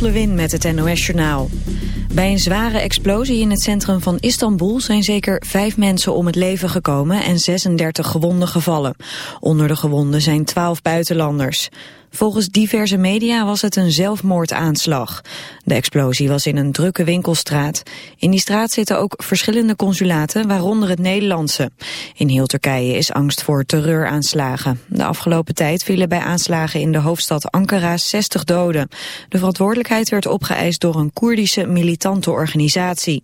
Lot met het NOS-journaal. Bij een zware explosie in het centrum van Istanbul zijn zeker vijf mensen om het leven gekomen en 36 gewonden gevallen. Onder de gewonden zijn 12 buitenlanders. Volgens diverse media was het een zelfmoordaanslag. De explosie was in een drukke winkelstraat. In die straat zitten ook verschillende consulaten, waaronder het Nederlandse. In heel Turkije is angst voor terreuraanslagen. De afgelopen tijd vielen bij aanslagen in de hoofdstad Ankara 60 doden. De verantwoordelijkheid werd opgeëist door een Koerdische militante organisatie.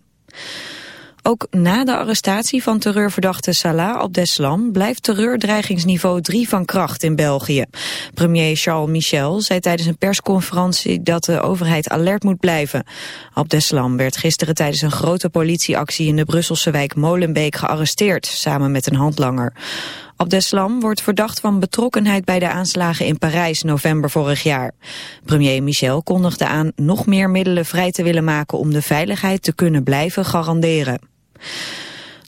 Ook na de arrestatie van terreurverdachte Salah Abdeslam blijft terreurdreigingsniveau 3 van kracht in België. Premier Charles Michel zei tijdens een persconferentie dat de overheid alert moet blijven. Abdeslam werd gisteren tijdens een grote politieactie in de Brusselse wijk Molenbeek gearresteerd, samen met een handlanger. Abdeslam wordt verdacht van betrokkenheid bij de aanslagen in Parijs november vorig jaar. Premier Michel kondigde aan nog meer middelen vrij te willen maken om de veiligheid te kunnen blijven garanderen.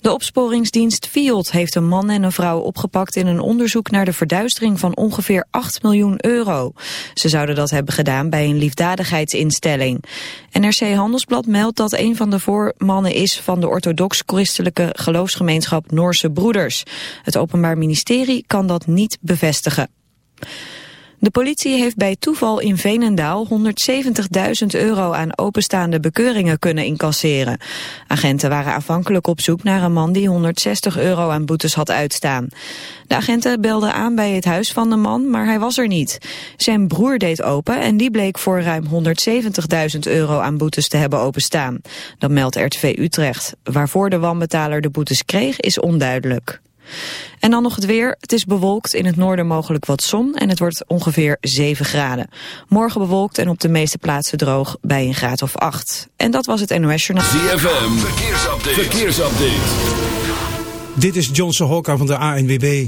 De opsporingsdienst FIOD heeft een man en een vrouw opgepakt in een onderzoek naar de verduistering van ongeveer 8 miljoen euro. Ze zouden dat hebben gedaan bij een liefdadigheidsinstelling. NRC Handelsblad meldt dat een van de voormannen is van de orthodox-christelijke geloofsgemeenschap Noorse Broeders. Het Openbaar Ministerie kan dat niet bevestigen. De politie heeft bij toeval in Veenendaal 170.000 euro aan openstaande bekeuringen kunnen incasseren. Agenten waren aanvankelijk op zoek naar een man die 160 euro aan boetes had uitstaan. De agenten belden aan bij het huis van de man, maar hij was er niet. Zijn broer deed open en die bleek voor ruim 170.000 euro aan boetes te hebben openstaan. Dat meldt RTV Utrecht. Waarvoor de wanbetaler de boetes kreeg is onduidelijk. En dan nog het weer. Het is bewolkt, in het noorden mogelijk wat zon en het wordt ongeveer 7 graden. Morgen bewolkt en op de meeste plaatsen droog bij een graad of 8. En dat was het NOS Journaal. ZFM, verkeersupdate. verkeersupdate. Dit is Johnson Hokka van de ANWB.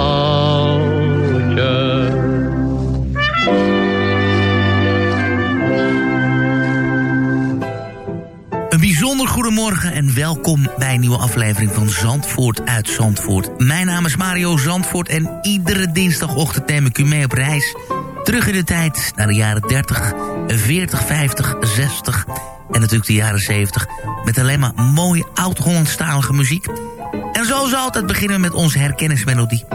En welkom bij een nieuwe aflevering van Zandvoort uit Zandvoort. Mijn naam is Mario Zandvoort en iedere dinsdagochtend neem ik u mee op reis. Terug in de tijd naar de jaren 30, 40, 50, 60 en natuurlijk de jaren 70... met alleen maar mooie oud-Hollandstalige muziek. En zoals altijd beginnen we met onze herkennismelodie.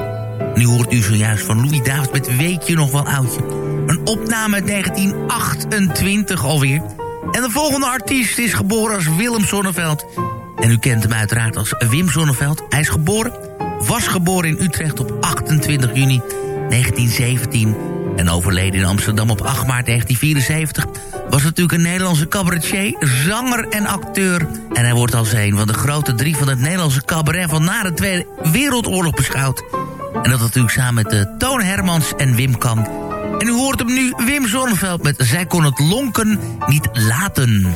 Nu hoort u zojuist van Louis David met Weet je nog wel oudje. Een opname uit 1928 alweer... En de volgende artiest is geboren als Willem Zonneveld. En u kent hem uiteraard als Wim Zonneveld. Hij is geboren, was geboren in Utrecht op 28 juni 1917... en overleden in Amsterdam op 8 maart 1974... was natuurlijk een Nederlandse cabaretier, zanger en acteur. En hij wordt als een van de grote drie van het Nederlandse cabaret... van na de Tweede Wereldoorlog beschouwd. En dat natuurlijk samen met uh, Toon Hermans en Wim Kamp... En u hoort hem nu, Wim Zonneveld met Zij kon het lonken niet laten.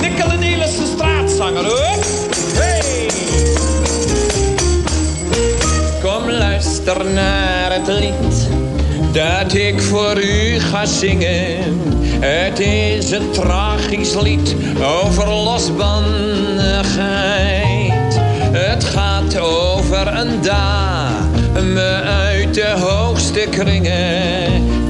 Nikkel Nielissen straatzanger hoor. Hey! Kom luister naar het lied dat ik voor u ga zingen. Het is een tragisch lied over losbandigheid. Het gaat over een dame uit de hoogste kringen.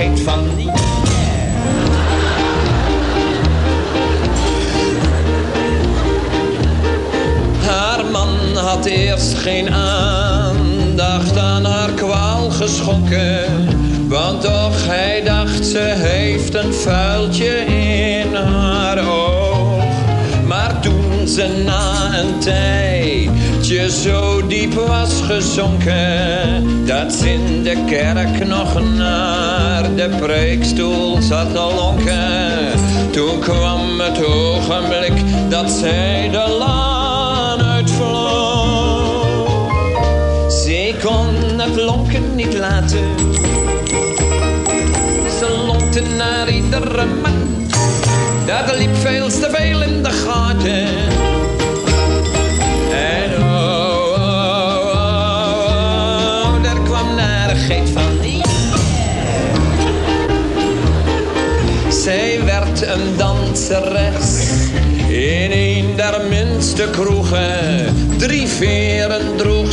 narigheid van. Haar man had eerst geen aandacht aan haar kwaal geschonken. Want toch hij dacht ze heeft een vuiltje tijdje zo diep was gezonken. Dat ze in de kerk nog naar de preekstoel zat te lonken. Toen kwam het ogenblik dat zij de laan uitvloog. Zij kon het lonken niet laten. Ze lonkte naar iedere man. Dat liep veel te veel in de gaten.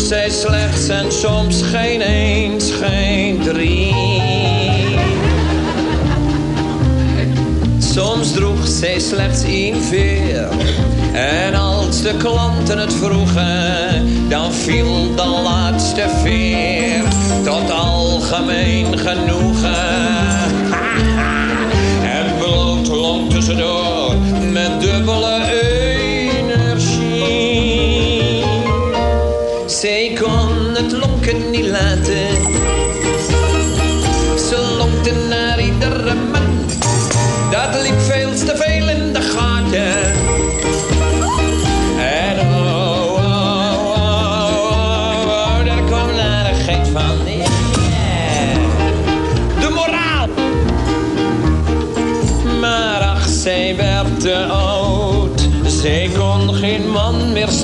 Zij slechts en soms geen eens, geen drie. Soms droeg zij slechts één veer. En als de klanten het vroegen, dan viel de laatste veer tot algemeen genoegen. En bloot long tussendoor met dubbele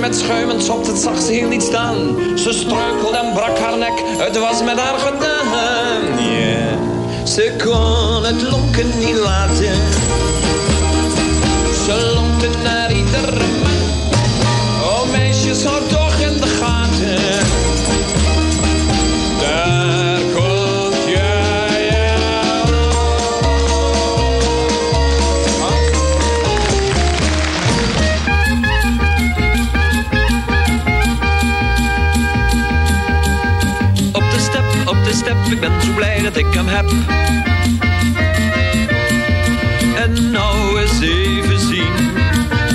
Met schuimend sopt, het zag ze heel niet staan. Ze struikelde en brak haar nek, het was met haar gedaan. Yeah. Ze kon het lonken niet laten. Ze lonkte naar iedere dat ik hem heb. En nou eens even zien,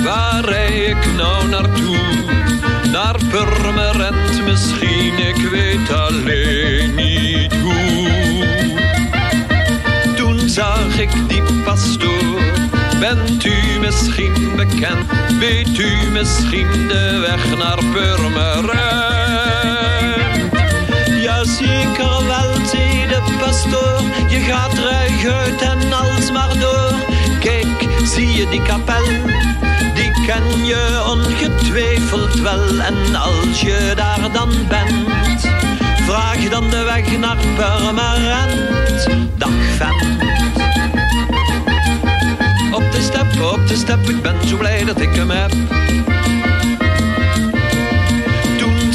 waar rij ik nou naartoe? Naar Purmerend misschien, ik weet alleen niet hoe. Toen zag ik die pastoor, bent u misschien bekend? Weet u misschien de weg naar Purmerend? Ja, zeker wel, pastoor. Je gaat ruig uit en alsmaar door. Kijk, zie je die kapel? Die ken je ongetwijfeld wel. En als je daar dan bent, vraag dan de weg naar Purmerend. Dag vent. Op de step, op de step, ik ben zo blij dat ik hem heb.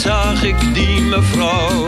Zag ik die mevrouw,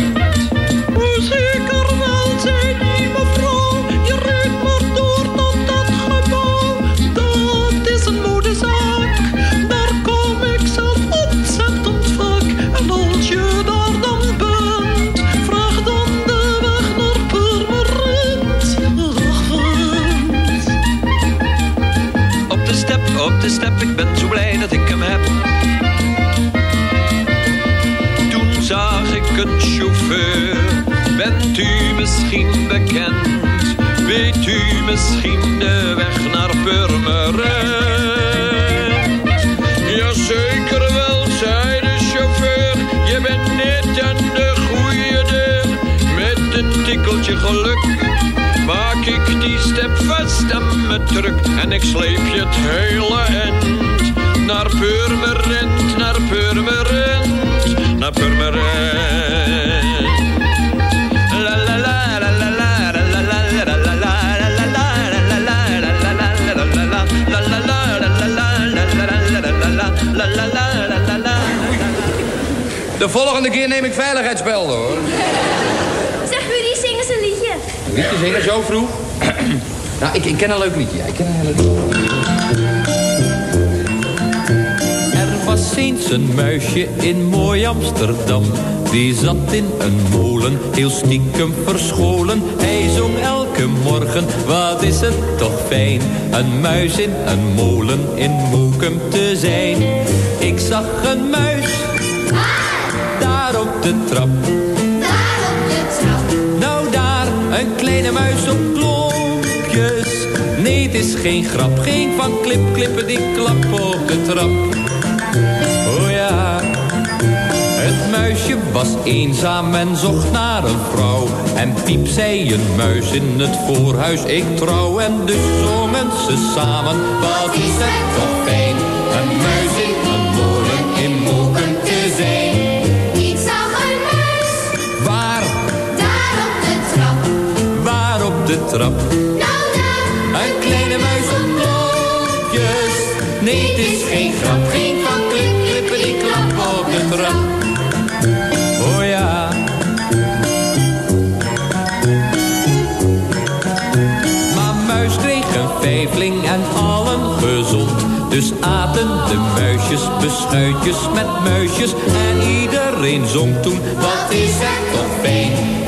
De ik ben zo blij dat ik hem heb. Toen zag ik een chauffeur, bent u misschien bekend? Weet u misschien en ik sleep je het hele end naar Purmerend, naar Purmerend, naar Purmerend. La la la la la la la la la la la la la De volgende keer neem ik veiligheidsbelden, hoor. Zeg, Rudy, zing eens een liedje. Een liedje zingen, zo vroeg? Nou, ik, ken een leuk liedje. Ja, ik ken een liedje. Er was eens een muisje in mooi Amsterdam. Die zat in een molen, heel stiekem verscholen. Hij zong elke morgen, wat is het toch fijn. Een muis in een molen in Moekum te zijn. Ik zag een muis, daar op de trap. Is geen grap, geen van klip, klippen die klap op de trap. Oh ja, het muisje was eenzaam en zocht naar een vrouw. En piep zei een muis in het voorhuis, ik trouw. En dus zongen ze samen, wat is het toch fijn. Een muis in een molen in Moeken te zijn. Ik zag een muis, Waar, daar op de trap. waar op de trap? Geen grap, geen klip, die klap op de trap. Oh ja. Maar muis kreeg een vijfling en allen gezond. Dus aten de muisjes beschuitjes met muisjes. En iedereen zong toen, wat is het toch fijn.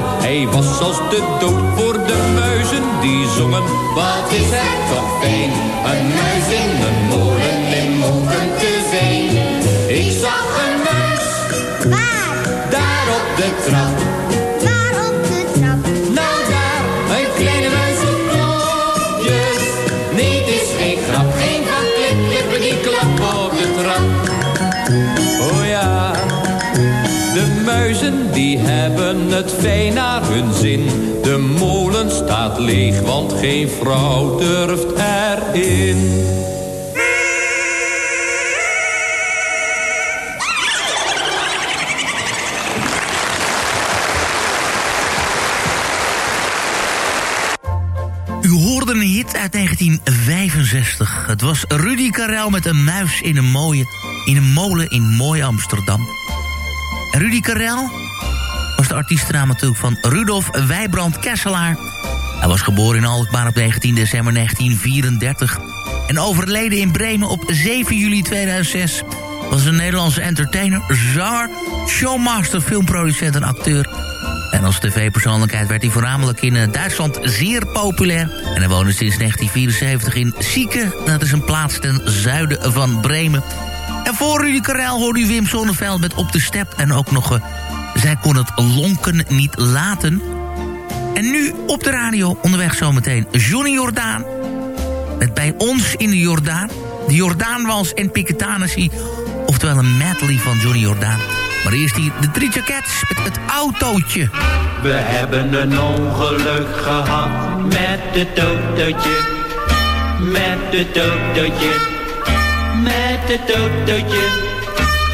Hij was als de dood voor de muizen die zongen. Wat is het toch fijn, een muis het fijn naar hun zin. De molen staat leeg, want geen vrouw durft erin. U hoorde een hit uit 1965. Het was Rudy Karel met een muis in een mooie, in een molen in mooi Amsterdam. Rudy Karel was de artiestennaam natuurlijk van Rudolf Wijbrand Kesselaar. Hij was geboren in Alkmaar op 19 december 1934 en overleden in Bremen op 7 juli 2006. Was een Nederlandse entertainer, zanger, showmaster, filmproducent en acteur. En als tv-persoonlijkheid werd hij voornamelijk in eh, Duitsland zeer populair. En hij woonde sinds 1974 in Sieke. Dat is een plaats ten zuiden van Bremen. En voor Rudy Karel hoorde u Wim Sonneveld met Op de Step. En ook nog, eh, zij kon het lonken niet laten. En nu op de radio onderweg zometeen Johnny Jordaan. Met bij ons in de Jordaan. De Jordaanwals en Piketanessie. Oftewel een medley van Johnny Jordaan. Maar eerst hier de drie jackets met het autootje. We hebben een ongeluk gehad met het autootje. Met het autootje. Met het autootje.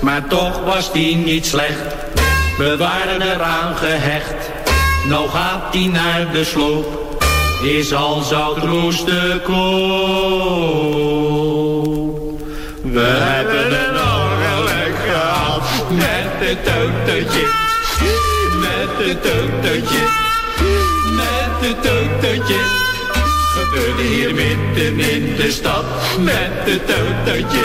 Maar toch was die niet slecht, we waren eraan gehecht. Nou gaat die naar de sloop, is al zout de koop. We hebben een ongeluk gehad met het autootje, met het autootje, met het autootje. Gebeurde hier midden in de stad met het autootje,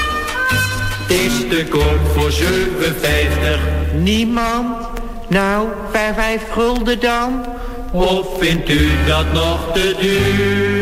Is te koop voor 7,50. Niemand? Nou, vijf, vijf gulden dan? Of vindt u dat nog te duur?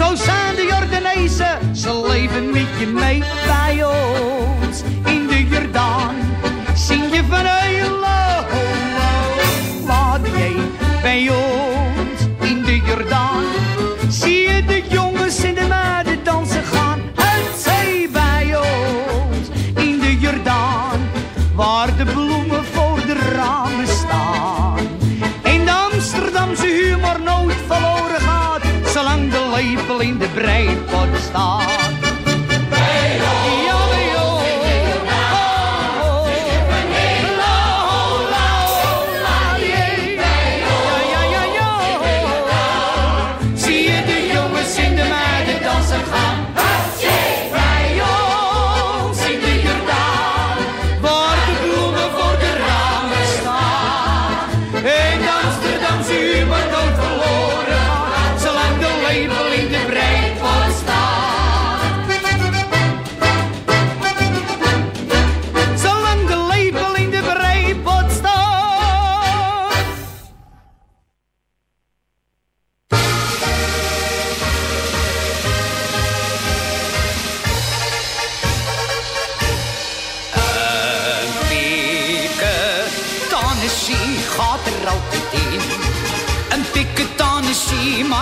Zo zijn de Jordanezen, ze leven met je mee. Bij ons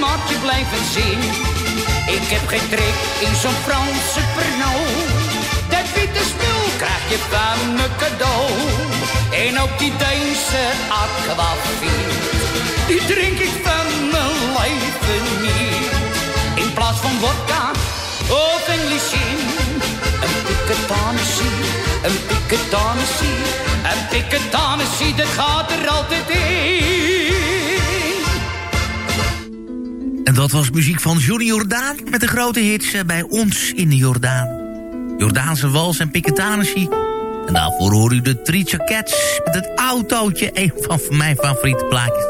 maakt je blijven zin. Ik heb geen trek in zo'n Franse Pernod. Dat witte spul krijg je van me cadeau. En ook die Deense aquavit. Die drink ik van mijn leven niet. In plaats van vodka of English gin. Een piketanissie, een piketanissie, een piketanissie, dat gaat er altijd in. En dat was muziek van Johnny Jordaan met de grote hits eh, bij ons in de Jordaan. Jordaanse wals en piketanissie. En daarvoor hoor u de Tricia Cats met het autootje. Een van mijn favoriete plaatjes.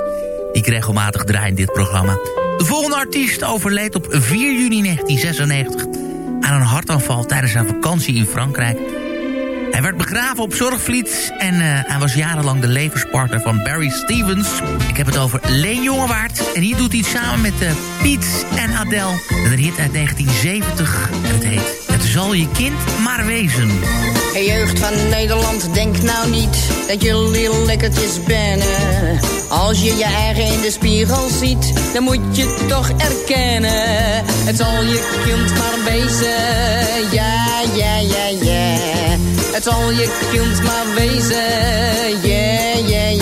Die ik regelmatig draai in dit programma. De volgende artiest overleed op 4 juni 1996 aan een hartaanval tijdens zijn vakantie in Frankrijk. Hij werd begraven op Zorgvliet en uh, hij was jarenlang de levenspartner van Barry Stevens. Ik heb het over Leen Jongewaard. En hier doet hij het samen met uh, Piet en Adele. Een hit uit 1970 en het heet Het zal je kind maar wezen. Hey jeugd van Nederland, denk nou niet dat jullie lekkertjes bennen. Als je je eigen in de spiegel ziet, dan moet je toch erkennen. Het zal je kind maar wezen, ja, ja, ja, ja. Het zal je kind maar wezen, yeah, yeah, yeah.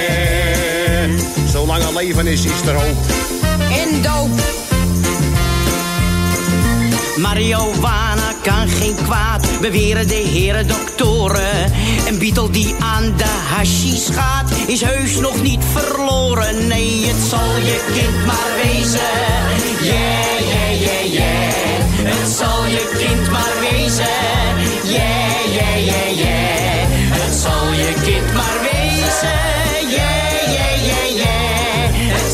Zolang er leven is, is er hoop. En doop. Marihuana kan geen kwaad, beweren de heren doktoren. Een Beatle die aan de hashies gaat, is heus nog niet verloren. Nee, het zal je kind maar wezen. Yeah, yeah, yeah, yeah. Het zal je kind maar wezen. Yeah, yeah, yeah, yeah. Het zal je kind maar wezen.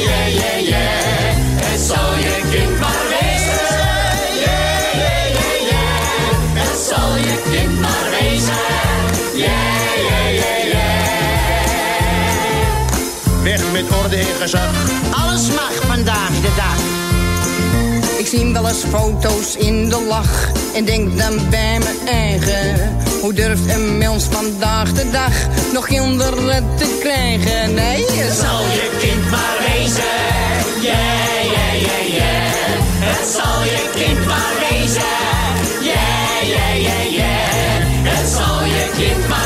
yeah, yeah, yeah. Het zal je kind maar wezen. Yeah, yeah, yeah, yeah. Het zal je kind maar wezen. Yeah, yeah, yeah. Weg met orde en gezag. Alles mag vandaag de dag. Ik zie wel eens foto's in de lach en denk dan bij mijn eigen. Hoe durft een mens vandaag de dag nog kinderen te krijgen? Nee, het zal je kind maar wezen. Yeah, yeah, yeah, yeah. Het zal je kind maar wezen. Yeah, yeah, yeah, yeah. Het zal je kind maar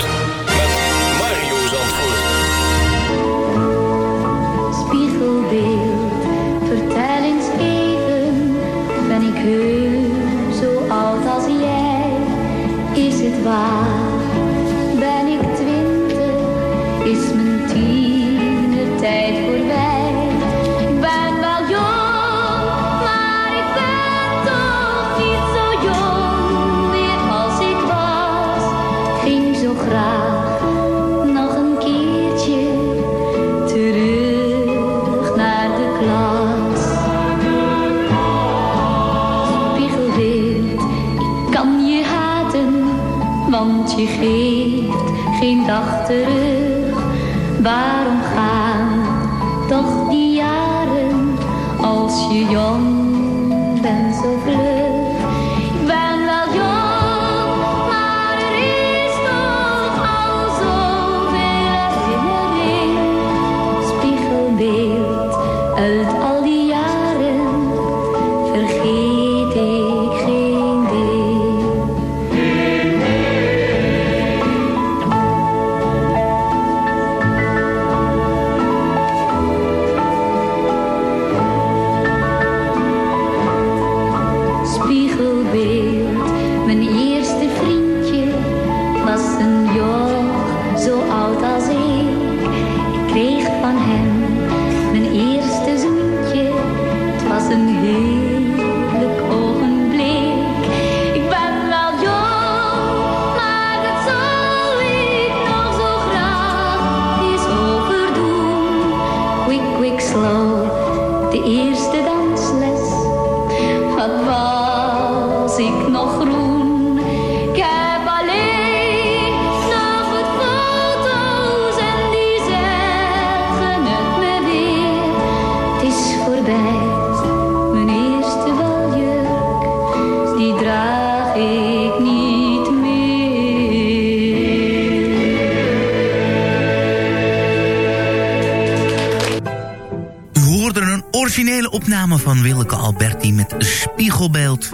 van Willeke Alberti met Spiegelbeeld.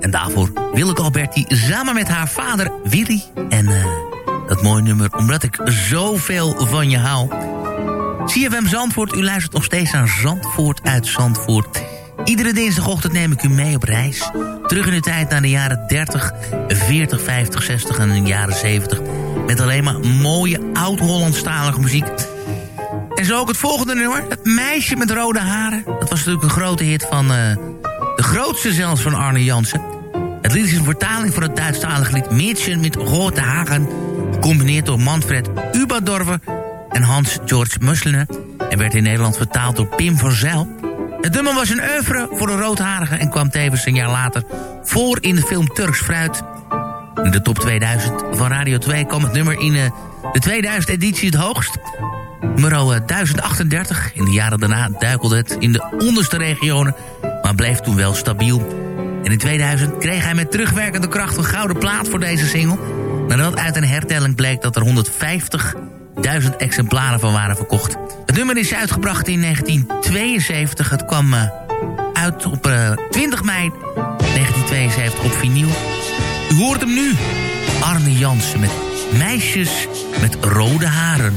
En daarvoor Willeke Alberti samen met haar vader Willy. En eh, dat mooie nummer, omdat ik zoveel van je hou. CFM Zandvoort, u luistert nog steeds aan Zandvoort uit Zandvoort. Iedere dinsdagochtend neem ik u mee op reis. Terug in de tijd naar de jaren 30, 40, 50, 60 en de jaren 70. Met alleen maar mooie oud-Hollandstalige muziek. En zo ook het volgende nummer. Het meisje met rode haren. Natuurlijk een grote hit van... Uh, de grootste zelfs van Arne Jansen. Het lied is een vertaling van het Duitsstalige lied Mädchen met rode haren. Gecombineerd door Manfred Ubadorver en Hans-George Musliner. En werd in Nederland vertaald door Pim van Zijl. Het nummer was een oeuvre voor de roodharige... en kwam tevens een jaar later voor in de film Turks Fruit. In de top 2000 van Radio 2 kwam het nummer in uh, de 2000 editie het hoogst. Nummer 1038. In de jaren daarna duikelde het in de onderste regionen... maar bleef toen wel stabiel. En in 2000 kreeg hij met terugwerkende kracht een gouden plaat voor deze single... nadat uit een hertelling bleek dat er 150 duizend exemplaren van waren verkocht. Het nummer is uitgebracht in 1972. Het kwam uh, uit op uh, 20 mei 1972 op vinyl. U hoort hem nu. Arne Jansen met Meisjes met rode haren.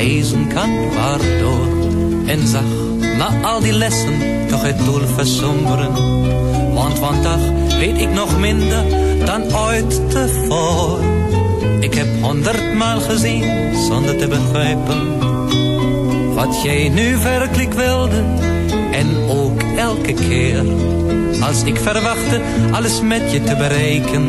lezen kan waardoor. En zag na al die lessen toch het doel versomberen. Want vandaag weet ik nog minder dan ooit tevoren. Ik heb honderdmaal gezien zonder te begrijpen. Wat jij nu werkelijk wilde en ook elke keer. Als ik verwachtte alles met je te bereiken.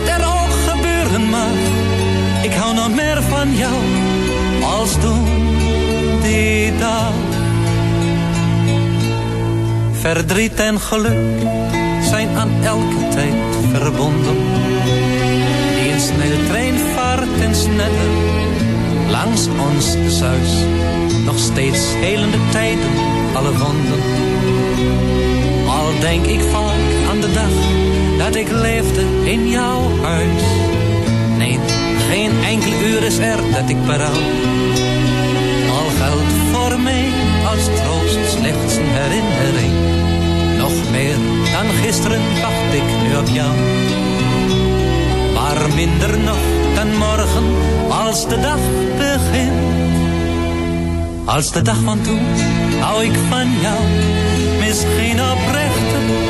wat er ook gebeuren mag. Ik hou nog meer van jou als toen die dag. Verdriet en geluk zijn aan elke tijd verbonden. Die een snelle trein vaart en sneller langs ons zuis. Nog steeds helende tijden, alle wonden. Al denk ik vaak aan de dag dat ik leefde in jouw huis. Nee, geen enkel uur is er dat ik berouw. Al geldt voor mij als troost slechts een herinnering. Nog meer dan gisteren wacht ik nu op jou. Maar minder nog dan morgen als de dag begint. Als de dag van toen hou ik van jou. Misschien oprechter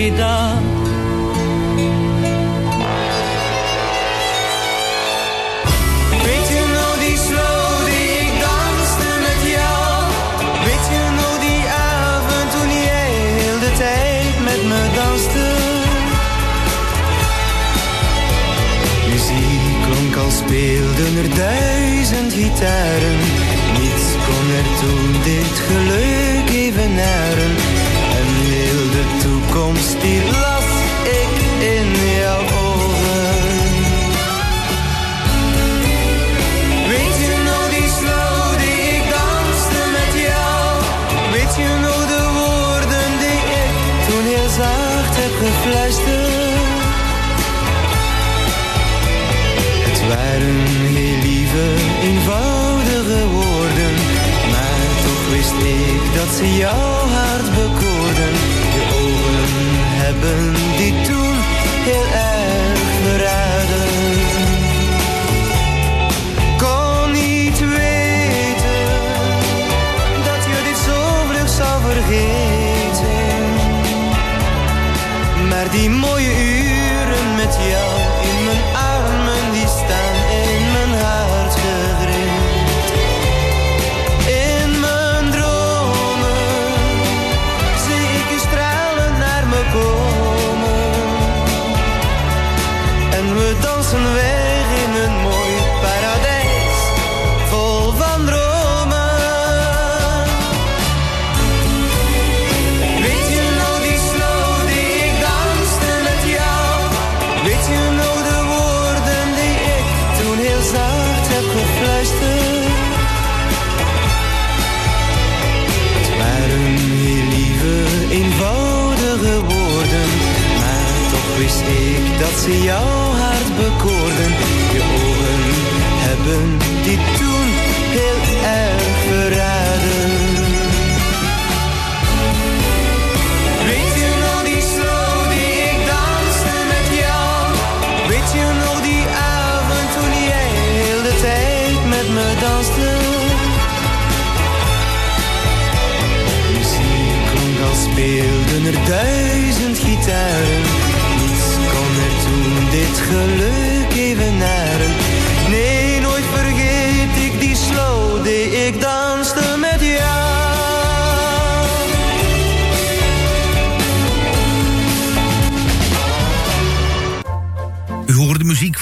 speelden er duizend gitaren. Niets kon er toen dit geluk evenaren. En heel de toekomst die waren heel lieve, eenvoudige woorden, maar toch wist ik dat ze jouw hart bekoorden. Je ogen hebben die toen heel erg verraden kon niet weten dat je dit zo vlug zou vergeten. Maar die mooie uren zijn weg in een mooi paradijs, vol van dromen. Weet je nog die slow die ik danste met jou? Weet je nog de woorden die ik toen heel zacht heb gefluisterd? Het waren heel lieve, eenvoudige woorden, maar toch wist ik dat ze jouw die toen heel erg verraden. Weet je nog die slow die ik danste met jou? Weet je nog die avond toen jij heel de tijd met me danste? Muziek klonk als speelden er duizend gitaren. Niets kon er toen dit geluk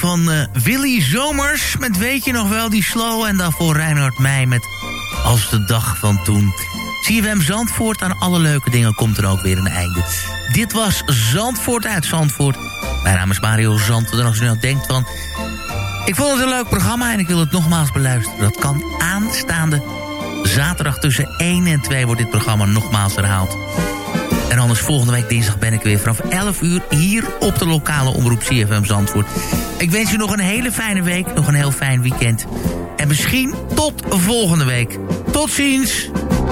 van eh, Willy Zomers met Weet je nog wel, die slow. En daarvoor Reinhard Meij met Als de dag van toen. CFM Zandvoort, aan alle leuke dingen komt er ook weer een einde. Dit was Zandvoort uit Zandvoort. Mijn naam is Mario Zandvoort. En als u nou denkt van... Ik vond het een leuk programma en ik wil het nogmaals beluisteren. Dat kan aanstaande zaterdag tussen 1 en 2 wordt dit programma nogmaals herhaald. En anders volgende week dinsdag ben ik weer vanaf 11 uur hier op de lokale omroep CFM Zandvoort. Ik wens u nog een hele fijne week, nog een heel fijn weekend. En misschien tot volgende week. Tot ziens!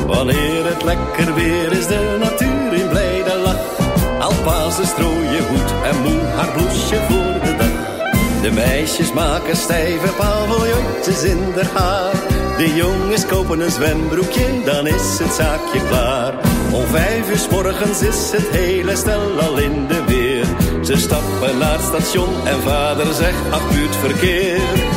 Wanneer het lekker weer is, de natuur in blijde lach. Alpazen strooien goed en moe haar bloesje voor de dag. De meisjes maken stijve paviljoentjes in haar haar. De jongens kopen een zwembroekje, dan is het zaakje klaar. Om vijf uur morgens is het hele stel al in de weer. Ze stappen naar het station en vader zegt, ach buurtverkeer.